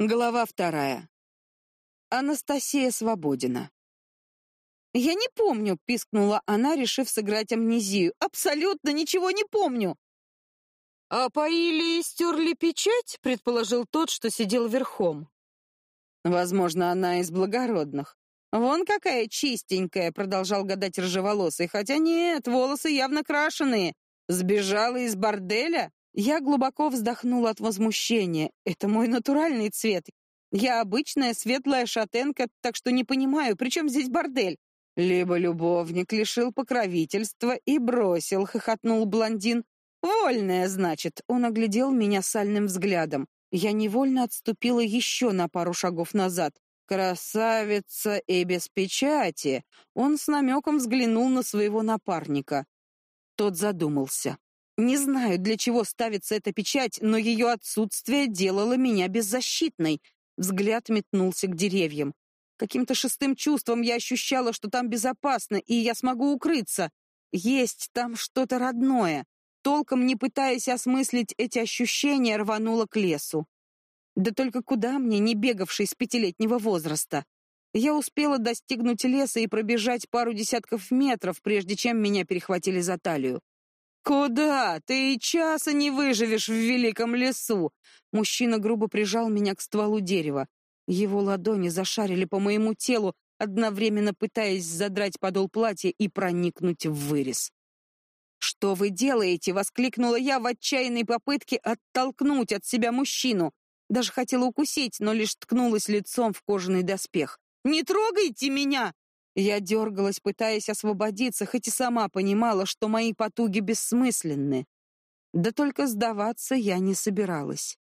Глава вторая. Анастасия Свободина. «Я не помню», — пискнула она, решив сыграть амнезию. «Абсолютно ничего не помню». «А поили и стерли печать?» — предположил тот, что сидел верхом. «Возможно, она из благородных. Вон какая чистенькая», — продолжал гадать рыжеволосый. «Хотя нет, волосы явно крашеные. Сбежала из борделя?» Я глубоко вздохнула от возмущения. Это мой натуральный цвет. Я обычная светлая шатенка, так что не понимаю, при чем здесь бордель? Либо любовник лишил покровительства и бросил, хохотнул блондин. Вольная, значит. Он оглядел меня сальным взглядом. Я невольно отступила еще на пару шагов назад. Красавица и без печати. Он с намеком взглянул на своего напарника. Тот задумался. Не знаю, для чего ставится эта печать, но ее отсутствие делало меня беззащитной. Взгляд метнулся к деревьям. Каким-то шестым чувством я ощущала, что там безопасно, и я смогу укрыться. Есть там что-то родное. Толком не пытаясь осмыслить эти ощущения, рванула к лесу. Да только куда мне, не бегавшей с пятилетнего возраста? Я успела достигнуть леса и пробежать пару десятков метров, прежде чем меня перехватили за талию. «Куда? Ты и часа не выживешь в великом лесу!» Мужчина грубо прижал меня к стволу дерева. Его ладони зашарили по моему телу, одновременно пытаясь задрать подол платья и проникнуть в вырез. «Что вы делаете?» — воскликнула я в отчаянной попытке оттолкнуть от себя мужчину. Даже хотела укусить, но лишь ткнулась лицом в кожаный доспех. «Не трогайте меня!» Я дергалась, пытаясь освободиться, хоть и сама понимала, что мои потуги бессмысленны. Да только сдаваться я не собиралась.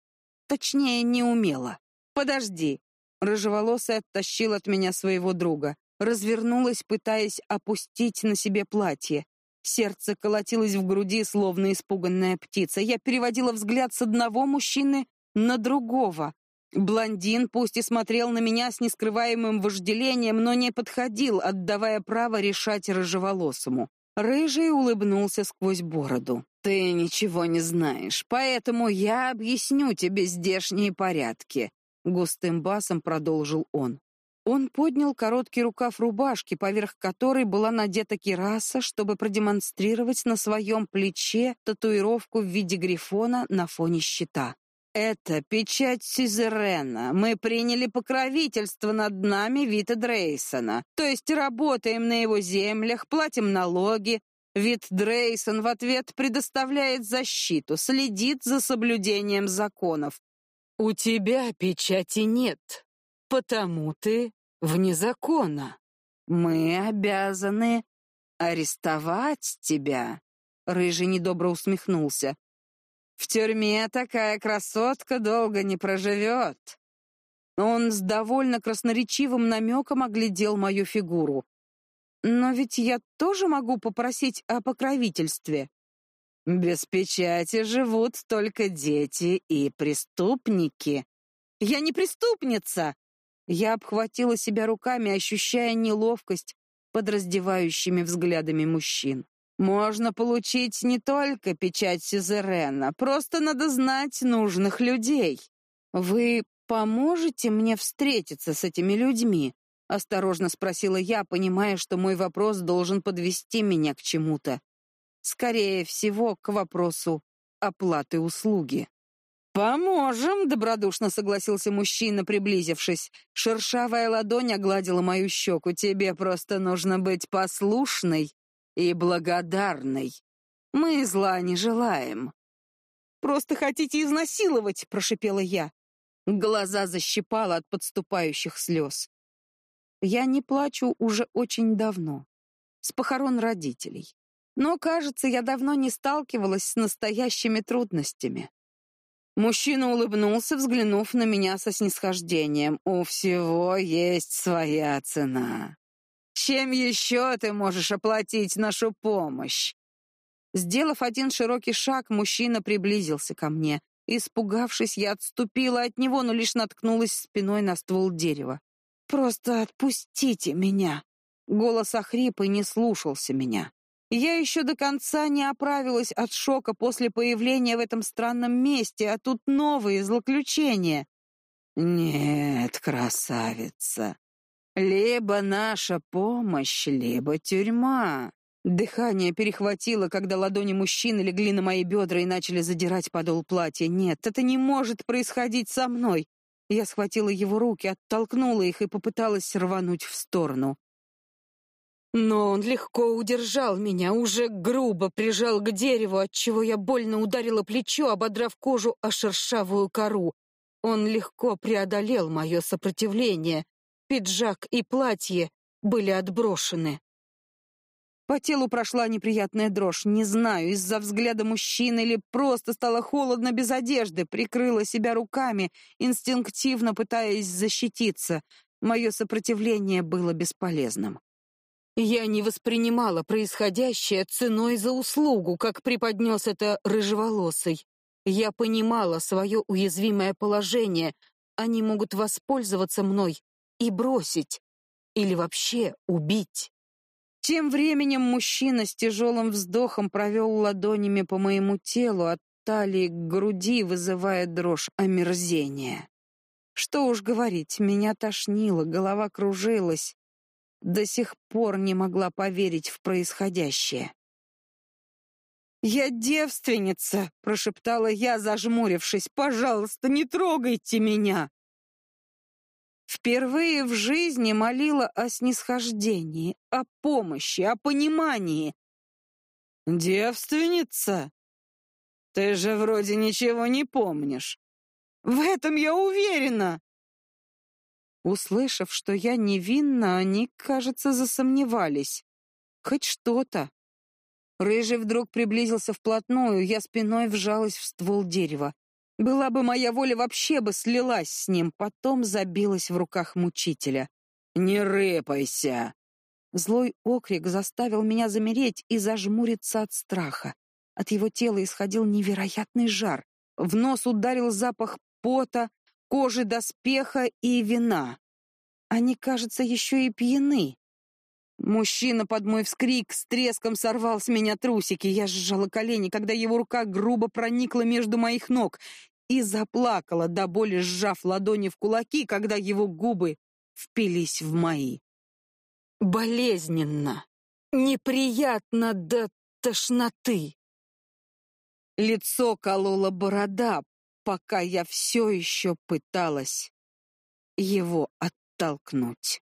Точнее, не умела. «Подожди!» Рыжеволосый оттащил от меня своего друга. Развернулась, пытаясь опустить на себе платье. Сердце колотилось в груди, словно испуганная птица. Я переводила взгляд с одного мужчины на другого. Блондин пусть и смотрел на меня с нескрываемым вожделением, но не подходил, отдавая право решать рыжеволосому. Рыжий улыбнулся сквозь бороду. «Ты ничего не знаешь, поэтому я объясню тебе здешние порядки», — густым басом продолжил он. Он поднял короткий рукав рубашки, поверх которой была надета кираса, чтобы продемонстрировать на своем плече татуировку в виде грифона на фоне щита. Это печать Сизерена. Мы приняли покровительство над нами Вита Дрейсона. То есть работаем на его землях, платим налоги. Вит Дрейсон в ответ предоставляет защиту, следит за соблюдением законов. У тебя печати нет, потому ты вне закона. Мы обязаны арестовать тебя. Рыжий недобро усмехнулся. В тюрьме такая красотка долго не проживет. Он с довольно красноречивым намеком оглядел мою фигуру. Но ведь я тоже могу попросить о покровительстве. Без печати живут только дети и преступники. Я не преступница. Я обхватила себя руками, ощущая неловкость под раздевающими взглядами мужчин. Можно получить не только печать Сюзерена, просто надо знать нужных людей. Вы поможете мне встретиться с этими людьми? осторожно спросила я, понимая, что мой вопрос должен подвести меня к чему-то. Скорее всего, к вопросу оплаты услуги. «Поможем», — добродушно согласился мужчина, приблизившись. Шершавая ладонь огладила мою щеку. «Тебе просто нужно быть послушной и благодарной. Мы зла не желаем. Просто хотите изнасиловать, прошипела я. Глаза защипало от подступающих слез. Я не плачу уже очень давно, с похорон родителей. Но, кажется, я давно не сталкивалась с настоящими трудностями. Мужчина улыбнулся, взглянув на меня со снисхождением. У всего есть своя цена. Чем еще ты можешь оплатить нашу помощь? Сделав один широкий шаг, мужчина приблизился ко мне. Испугавшись, я отступила от него, но лишь наткнулась спиной на ствол дерева. Просто отпустите меня. Голос охрип и не слушался меня. Я еще до конца не оправилась от шока после появления в этом странном месте, а тут новые злоключения. Нет, красавица. Либо наша помощь, либо тюрьма. Дыхание перехватило, когда ладони мужчины легли на мои бедра и начали задирать подол платья. Нет, это не может происходить со мной. Я схватила его руки, оттолкнула их и попыталась рвануть в сторону. Но он легко удержал меня, уже грубо прижал к дереву, отчего я больно ударила плечо, ободрав кожу о шершавую кору. Он легко преодолел мое сопротивление. Пиджак и платье были отброшены. По телу прошла неприятная дрожь. Не знаю, из-за взгляда мужчины или просто стало холодно без одежды. Прикрыла себя руками, инстинктивно пытаясь защититься. Мое сопротивление было бесполезным. Я не воспринимала происходящее ценой за услугу, как преподнес это рыжеволосый. Я понимала свое уязвимое положение. Они могут воспользоваться мной и бросить. Или вообще убить. Тем временем мужчина с тяжелым вздохом провел ладонями по моему телу от талии к груди, вызывая дрожь омерзения. Что уж говорить, меня тошнило, голова кружилась. До сих пор не могла поверить в происходящее. «Я девственница!» — прошептала я, зажмурившись. «Пожалуйста, не трогайте меня!» Впервые в жизни молила о снисхождении, о помощи, о понимании. «Девственница? Ты же вроде ничего не помнишь. В этом я уверена!» Услышав, что я невинна, они, кажется, засомневались. Хоть что-то. Рыжий вдруг приблизился вплотную, я спиной вжалась в ствол дерева. Была бы моя воля, вообще бы слилась с ним, потом забилась в руках мучителя. «Не рыпайся!» Злой окрик заставил меня замереть и зажмуриться от страха. От его тела исходил невероятный жар. В нос ударил запах пота, кожи доспеха и вина. Они, кажется, еще и пьяны. Мужчина под мой вскрик с треском сорвал с меня трусики. Я сжала колени, когда его рука грубо проникла между моих ног и заплакала, до боли сжав ладони в кулаки, когда его губы впились в мои. Болезненно, неприятно до тошноты. Лицо колола борода, пока я все еще пыталась его оттолкнуть.